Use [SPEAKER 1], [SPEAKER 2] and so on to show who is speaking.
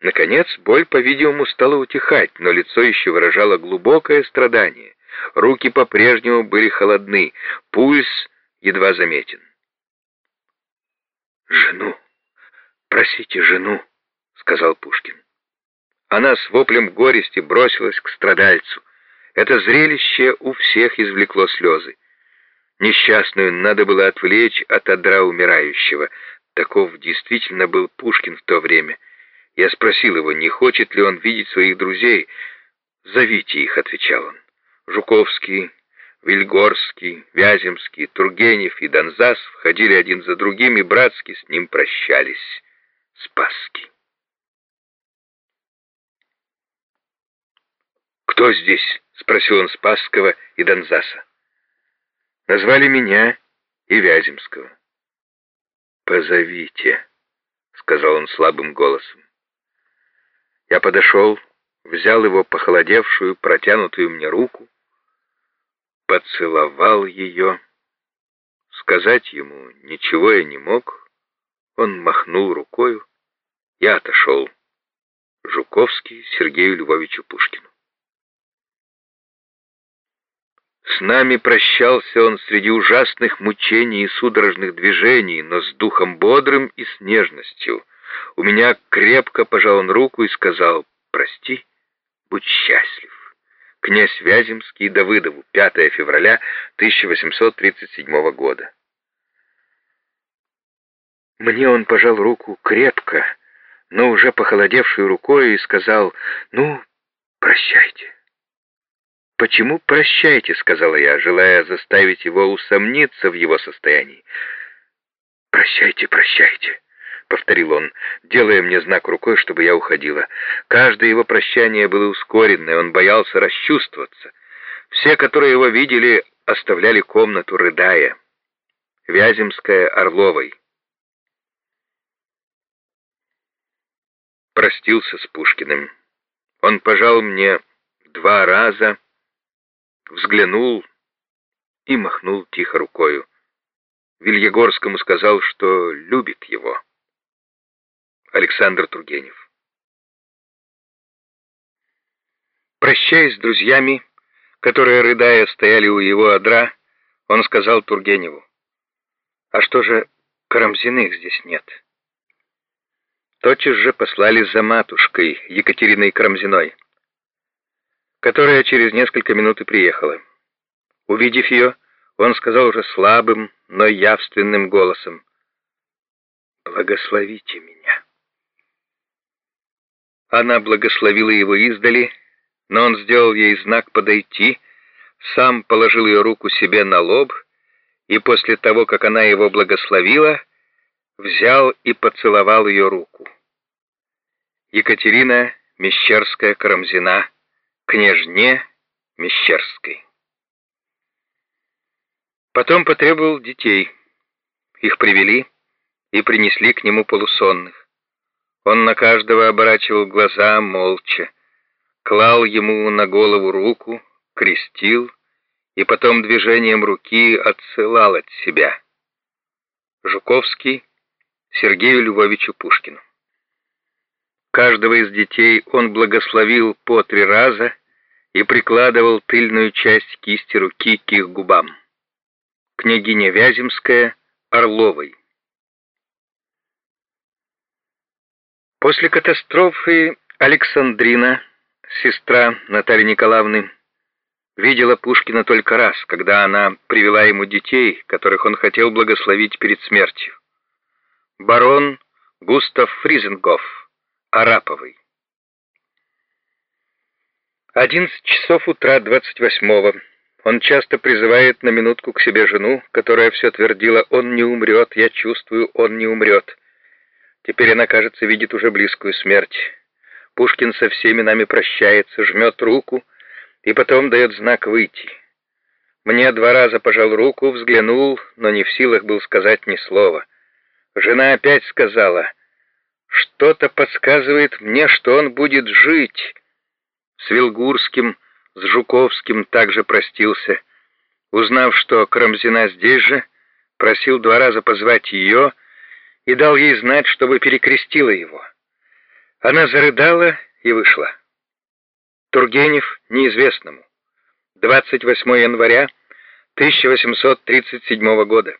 [SPEAKER 1] Наконец, боль, по-видимому, стала утихать, но лицо еще выражало глубокое страдание. Руки по-прежнему были холодны, пульс едва заметен. «Жену! Просите жену!» — сказал Пушкин. Она с воплем горести бросилась к страдальцу. Это зрелище у всех извлекло слезы. Несчастную надо было отвлечь от одра умирающего. Таков действительно был Пушкин в то время. Я спросил его, не хочет ли он видеть своих друзей. «Зовите их», — отвечал он. Жуковский, Вильгорский, Вяземский, Тургенев и Донзас входили один за другим и братски с ним прощались. Спасский. «Кто здесь?» — спросил он Спасского и Донзаса. Назвали меня и Вяземского. «Позовите», — сказал он слабым голосом. Я подошел, взял его похолодевшую, протянутую мне руку, поцеловал ее. Сказать ему ничего я не мог. Он махнул рукою. Я отошел. Жуковский Сергею Львовичу Пушкину. С нами прощался он среди ужасных мучений и судорожных движений, но с духом бодрым и с нежностью. У меня крепко пожал он руку и сказал «Прости, будь счастлив». Князь Вяземский Давыдову, 5 февраля 1837 года. Мне он пожал руку крепко, но уже похолодевшей рукой, и сказал «Ну, прощайте». «Почему прощайте?» — сказала я, желая заставить его усомниться в его состоянии. «Прощайте, прощайте», — повторил он, делая мне знак рукой, чтобы я уходила. Каждое его прощание было ускоренное, он боялся расчувствоваться. Все, которые его видели, оставляли комнату, рыдая. Вяземская Орловой. Простился с Пушкиным. Он пожал мне два раза взглянул и махнул тихо рукою. Вильегорскому сказал, что любит его. Александр Тургенев. Прощаясь с друзьями, которые, рыдая, стояли у его одра, он сказал Тургеневу, «А что же Карамзиных здесь нет?» Тотчас же послали за матушкой Екатериной Карамзиной которая через несколько минут и приехала. Увидев ее, он сказал уже слабым, но явственным голосом, «Благословите меня». Она благословила его издали, но он сделал ей знак подойти, сам положил ее руку себе на лоб, и после того, как она его благословила, взял и поцеловал ее руку. Екатерина Мещерская-Карамзина княжне Мещерской. Потом потребовал детей. Их привели и принесли к нему полусонных. Он на каждого оборачивал глаза молча, клал ему на голову руку, крестил и потом движением руки отсылал от себя. Жуковский Сергею Львовичу Пушкину. Каждого из детей он благословил по три раза и прикладывал тыльную часть кисти руки к их губам. Княгиня Вяземская Орловой. После катастрофы Александрина, сестра Натальи Николаевны, видела Пушкина только раз, когда она привела ему детей, которых он хотел благословить перед смертью. Барон Густав Фризенгоф, Араповой. 11 часов утра 28-го. Он часто призывает на минутку к себе жену, которая все твердила «он не умрет, я чувствую, он не умрет». Теперь она, кажется, видит уже близкую смерть. Пушкин со всеми нами прощается, жмет руку и потом дает знак выйти. Мне два раза пожал руку, взглянул, но не в силах был сказать ни слова. Жена опять сказала что-то подсказывает мне, что он будет жить. С Вилгурским, с Жуковским также простился. Узнав, что Карамзина здесь же, просил два раза позвать ее и дал ей знать, чтобы перекрестила его. Она зарыдала и вышла. Тургенев неизвестному. 28 января 1837 года.